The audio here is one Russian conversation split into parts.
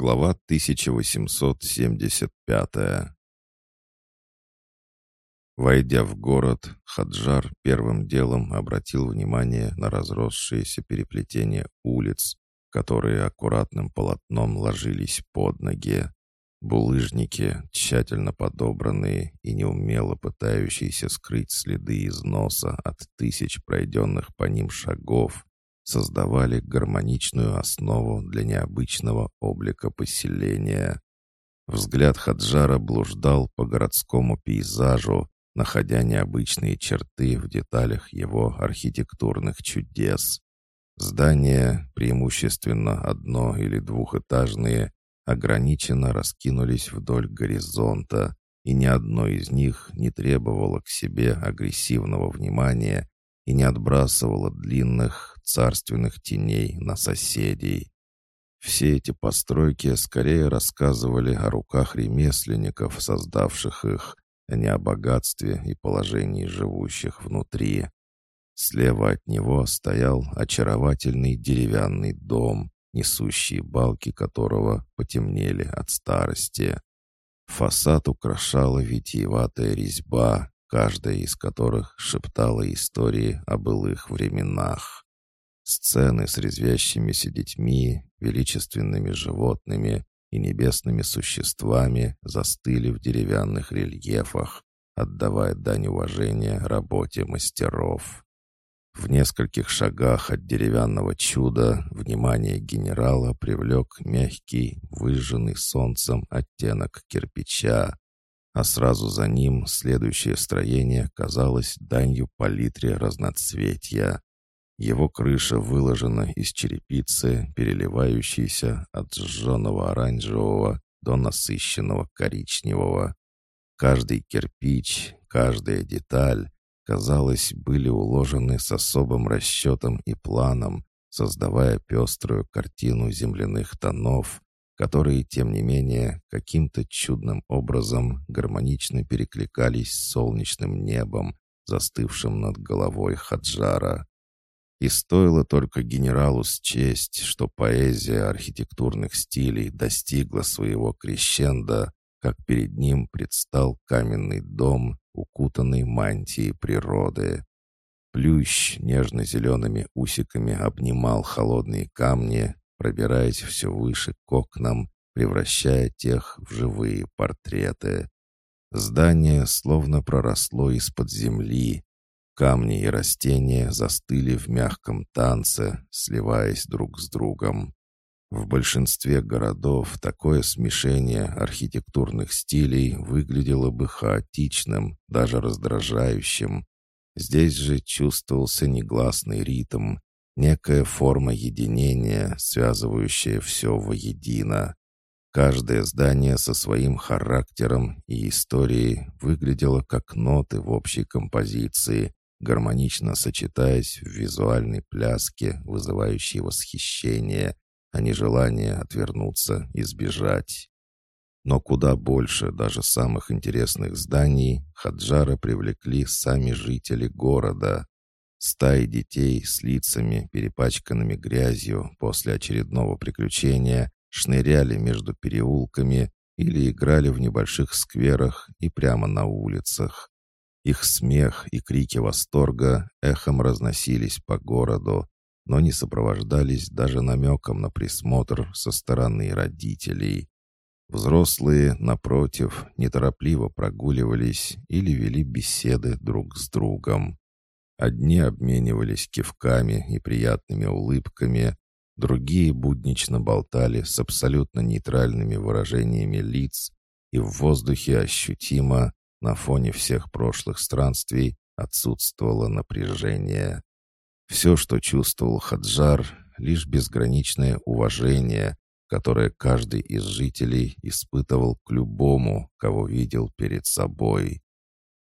Глава 1875 Войдя в город, Хаджар первым делом обратил внимание на разросшееся переплетение улиц, которые аккуратным полотном ложились под ноги. Булыжники, тщательно подобранные и неумело пытающиеся скрыть следы износа от тысяч пройденных по ним шагов, создавали гармоничную основу для необычного облика поселения. Взгляд Хаджара блуждал по городскому пейзажу, находя необычные черты в деталях его архитектурных чудес. Здания, преимущественно одно- или двухэтажные, ограниченно раскинулись вдоль горизонта, и ни одно из них не требовало к себе агрессивного внимания и не отбрасывало длинных, царственных теней на соседей. Все эти постройки скорее рассказывали о руках ремесленников, создавших их, а не о богатстве и положении живущих внутри. Слева от него стоял очаровательный деревянный дом, несущие балки которого потемнели от старости. Фасад украшала витиеватая резьба, каждая из которых шептала истории о былых временах. Сцены с резвящимися детьми, величественными животными и небесными существами застыли в деревянных рельефах, отдавая дань уважения работе мастеров. В нескольких шагах от деревянного чуда внимание генерала привлек мягкий, выжженный солнцем оттенок кирпича, а сразу за ним следующее строение казалось данью палитре разноцветья. Его крыша выложена из черепицы, переливающейся от сжженного оранжевого до насыщенного коричневого. Каждый кирпич, каждая деталь, казалось, были уложены с особым расчетом и планом, создавая пеструю картину земляных тонов, которые, тем не менее, каким-то чудным образом гармонично перекликались с солнечным небом, застывшим над головой Хаджара. И стоило только генералу счесть, что поэзия архитектурных стилей достигла своего крещенда, как перед ним предстал каменный дом, укутанный мантией природы. Плющ нежно-зелеными усиками обнимал холодные камни, пробираясь все выше к окнам, превращая тех в живые портреты. Здание словно проросло из-под земли, Камни и растения застыли в мягком танце, сливаясь друг с другом. В большинстве городов такое смешение архитектурных стилей выглядело бы хаотичным, даже раздражающим. Здесь же чувствовался негласный ритм, некая форма единения, связывающая все воедино. Каждое здание со своим характером и историей выглядело как ноты в общей композиции, гармонично сочетаясь в визуальной пляске, вызывающей восхищение, а не желание отвернуться и сбежать. Но куда больше даже самых интересных зданий Хаджара привлекли сами жители города. Стаи детей с лицами, перепачканными грязью после очередного приключения, шныряли между переулками или играли в небольших скверах и прямо на улицах. Их смех и крики восторга эхом разносились по городу, но не сопровождались даже намеком на присмотр со стороны родителей. Взрослые, напротив, неторопливо прогуливались или вели беседы друг с другом. Одни обменивались кивками и приятными улыбками, другие буднично болтали с абсолютно нейтральными выражениями лиц, и в воздухе ощутимо, на фоне всех прошлых странствий отсутствовало напряжение. Все, что чувствовал Хаджар, лишь безграничное уважение, которое каждый из жителей испытывал к любому, кого видел перед собой.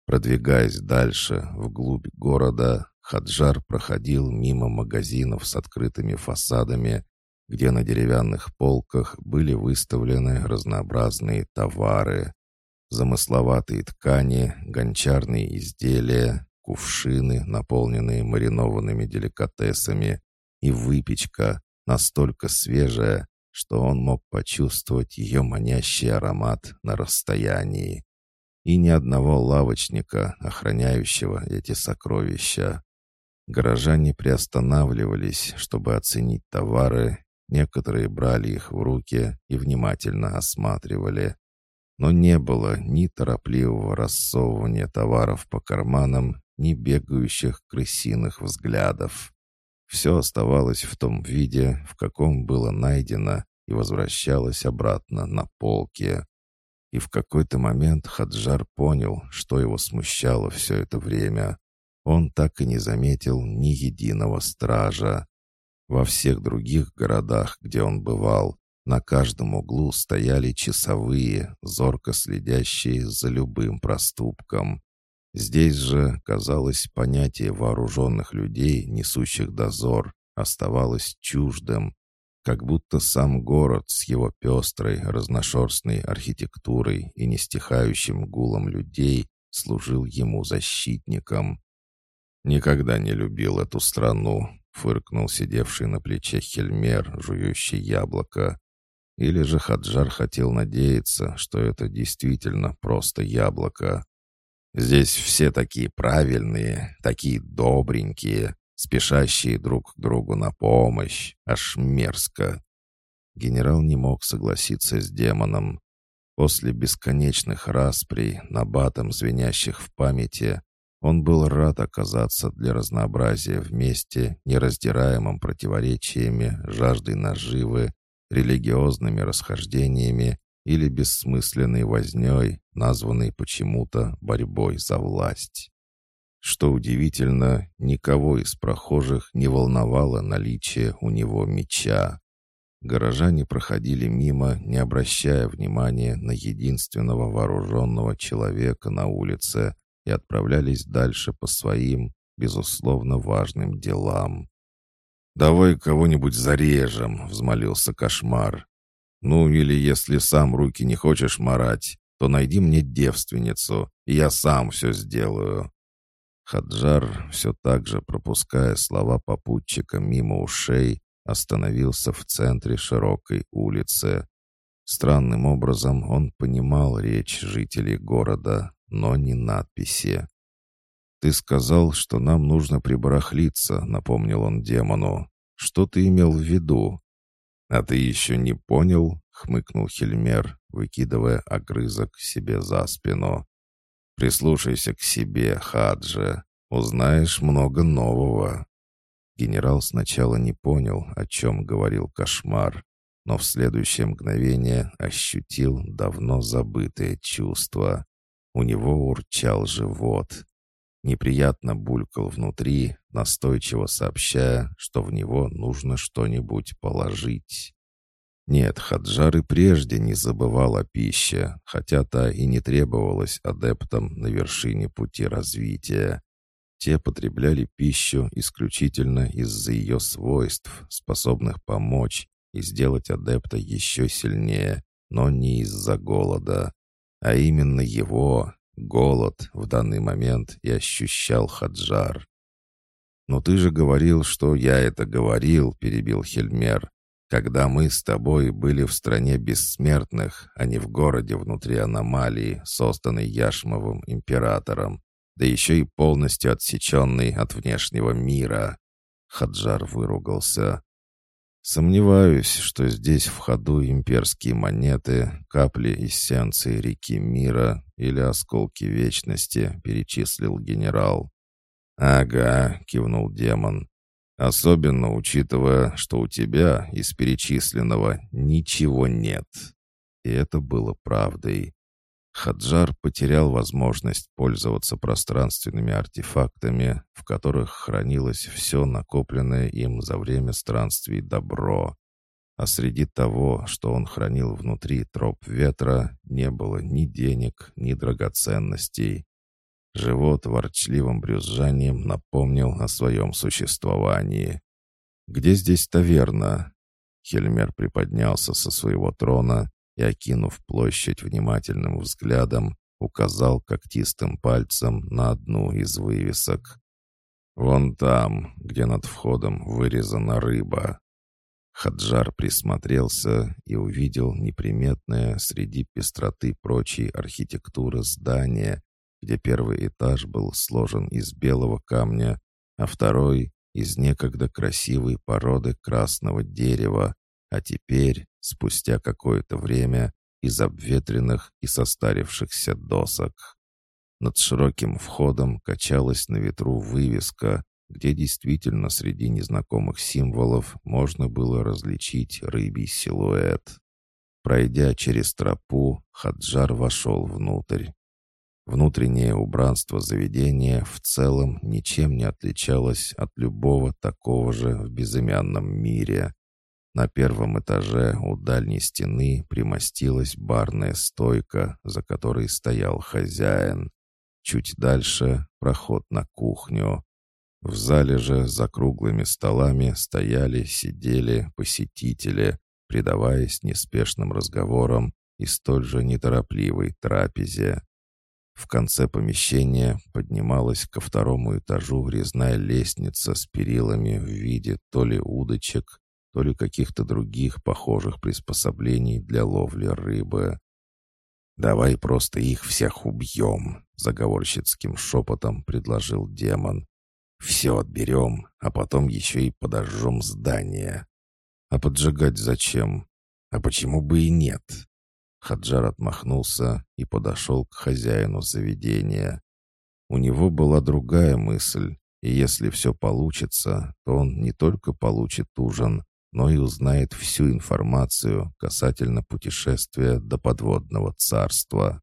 Продвигаясь дальше, вглубь города, Хаджар проходил мимо магазинов с открытыми фасадами, где на деревянных полках были выставлены разнообразные товары. Замысловатые ткани, гончарные изделия, кувшины, наполненные маринованными деликатесами, и выпечка, настолько свежая, что он мог почувствовать ее манящий аромат на расстоянии. И ни одного лавочника, охраняющего эти сокровища. Горожане приостанавливались, чтобы оценить товары, некоторые брали их в руки и внимательно осматривали. Но не было ни торопливого рассовывания товаров по карманам, ни бегающих крысиных взглядов. Все оставалось в том виде, в каком было найдено, и возвращалось обратно на полке. И в какой-то момент Хаджар понял, что его смущало все это время. Он так и не заметил ни единого стража. Во всех других городах, где он бывал, на каждом углу стояли часовые, зорко следящие за любым проступком. Здесь же, казалось, понятие вооруженных людей, несущих дозор, оставалось чуждым, как будто сам город с его пестрой, разношерстной архитектурой и нестихающим гулом людей служил ему защитником. «Никогда не любил эту страну», — фыркнул сидевший на плече Хельмер, жующий яблоко. Или же Хаджар хотел надеяться, что это действительно просто яблоко. Здесь все такие правильные, такие добренькие, спешащие друг к другу на помощь. Аж мерзко. Генерал не мог согласиться с демоном. После бесконечных расприй, набатом звенящих в памяти, он был рад оказаться для разнообразия вместе, нераздираемым противоречиями, жаждой наживы, религиозными расхождениями или бессмысленной вознёй, названной почему-то борьбой за власть. Что удивительно, никого из прохожих не волновало наличие у него меча. Горожане проходили мимо, не обращая внимания на единственного вооруженного человека на улице и отправлялись дальше по своим, безусловно, важным делам. «Давай кого-нибудь зарежем», — взмолился кошмар. «Ну или если сам руки не хочешь марать, то найди мне девственницу, и я сам все сделаю». Хаджар, все так же пропуская слова попутчика мимо ушей, остановился в центре широкой улицы. Странным образом он понимал речь жителей города, но не надписи. «Ты сказал, что нам нужно прибарахлиться», — напомнил он демону. «Что ты имел в виду?» «А ты еще не понял?» — хмыкнул Хельмер, выкидывая огрызок себе за спину. «Прислушайся к себе, Хаджи. Узнаешь много нового». Генерал сначала не понял, о чем говорил кошмар, но в следующее мгновение ощутил давно забытое чувство. У него урчал живот, неприятно булькал внутри, настойчиво сообщая, что в него нужно что-нибудь положить. Нет, Хаджар и прежде не забывал о пище, хотя та и не требовалась адептам на вершине пути развития. Те потребляли пищу исключительно из-за ее свойств, способных помочь и сделать адепта еще сильнее, но не из-за голода. А именно его, Голод в данный момент и ощущал Хаджар. «Но ты же говорил, что я это говорил», — перебил Хельмер, «когда мы с тобой были в стране бессмертных, а не в городе внутри аномалии, созданной Яшмовым императором, да еще и полностью отсеченный от внешнего мира». Хаджар выругался. Сомневаюсь, что здесь в ходу имперские монеты, капли эссенции реки мира или осколки вечности, перечислил генерал. «Ага», — кивнул демон. «Особенно учитывая, что у тебя из перечисленного ничего нет». И это было правдой. Хаджар потерял возможность пользоваться пространственными артефактами, в которых хранилось все накопленное им за время странствий добро. А среди того, что он хранил внутри троп ветра, не было ни денег, ни драгоценностей. Живот ворчливым брюзжанием напомнил о своем существовании. «Где здесь таверна?» Хельмер приподнялся со своего трона и, окинув площадь внимательным взглядом, указал когтистым пальцем на одну из вывесок. «Вон там, где над входом вырезана рыба». Хаджар присмотрелся и увидел неприметное среди пестроты прочей архитектуры здание, где первый этаж был сложен из белого камня, а второй — из некогда красивой породы красного дерева, а теперь, спустя какое-то время, из обветренных и состарившихся досок. Над широким входом качалась на ветру вывеска, где действительно среди незнакомых символов можно было различить рыбий силуэт. Пройдя через тропу, Хаджар вошел внутрь. Внутреннее убранство заведения в целом ничем не отличалось от любого такого же в безымянном мире. На первом этаже у дальней стены примостилась барная стойка, за которой стоял хозяин. Чуть дальше — проход на кухню. В зале же за круглыми столами стояли, сидели посетители, предаваясь неспешным разговорам и столь же неторопливой трапезе. В конце помещения поднималась ко второму этажу резная лестница с перилами в виде то ли удочек, то ли каких-то других похожих приспособлений для ловли рыбы. «Давай просто их всех убьем», — заговорщицким шепотом предложил демон. «Все отберем, а потом еще и подожжем здание». «А поджигать зачем? А почему бы и нет?» Хаджар отмахнулся и подошел к хозяину заведения. У него была другая мысль, и если все получится, то он не только получит ужин, но и узнает всю информацию касательно путешествия до подводного царства.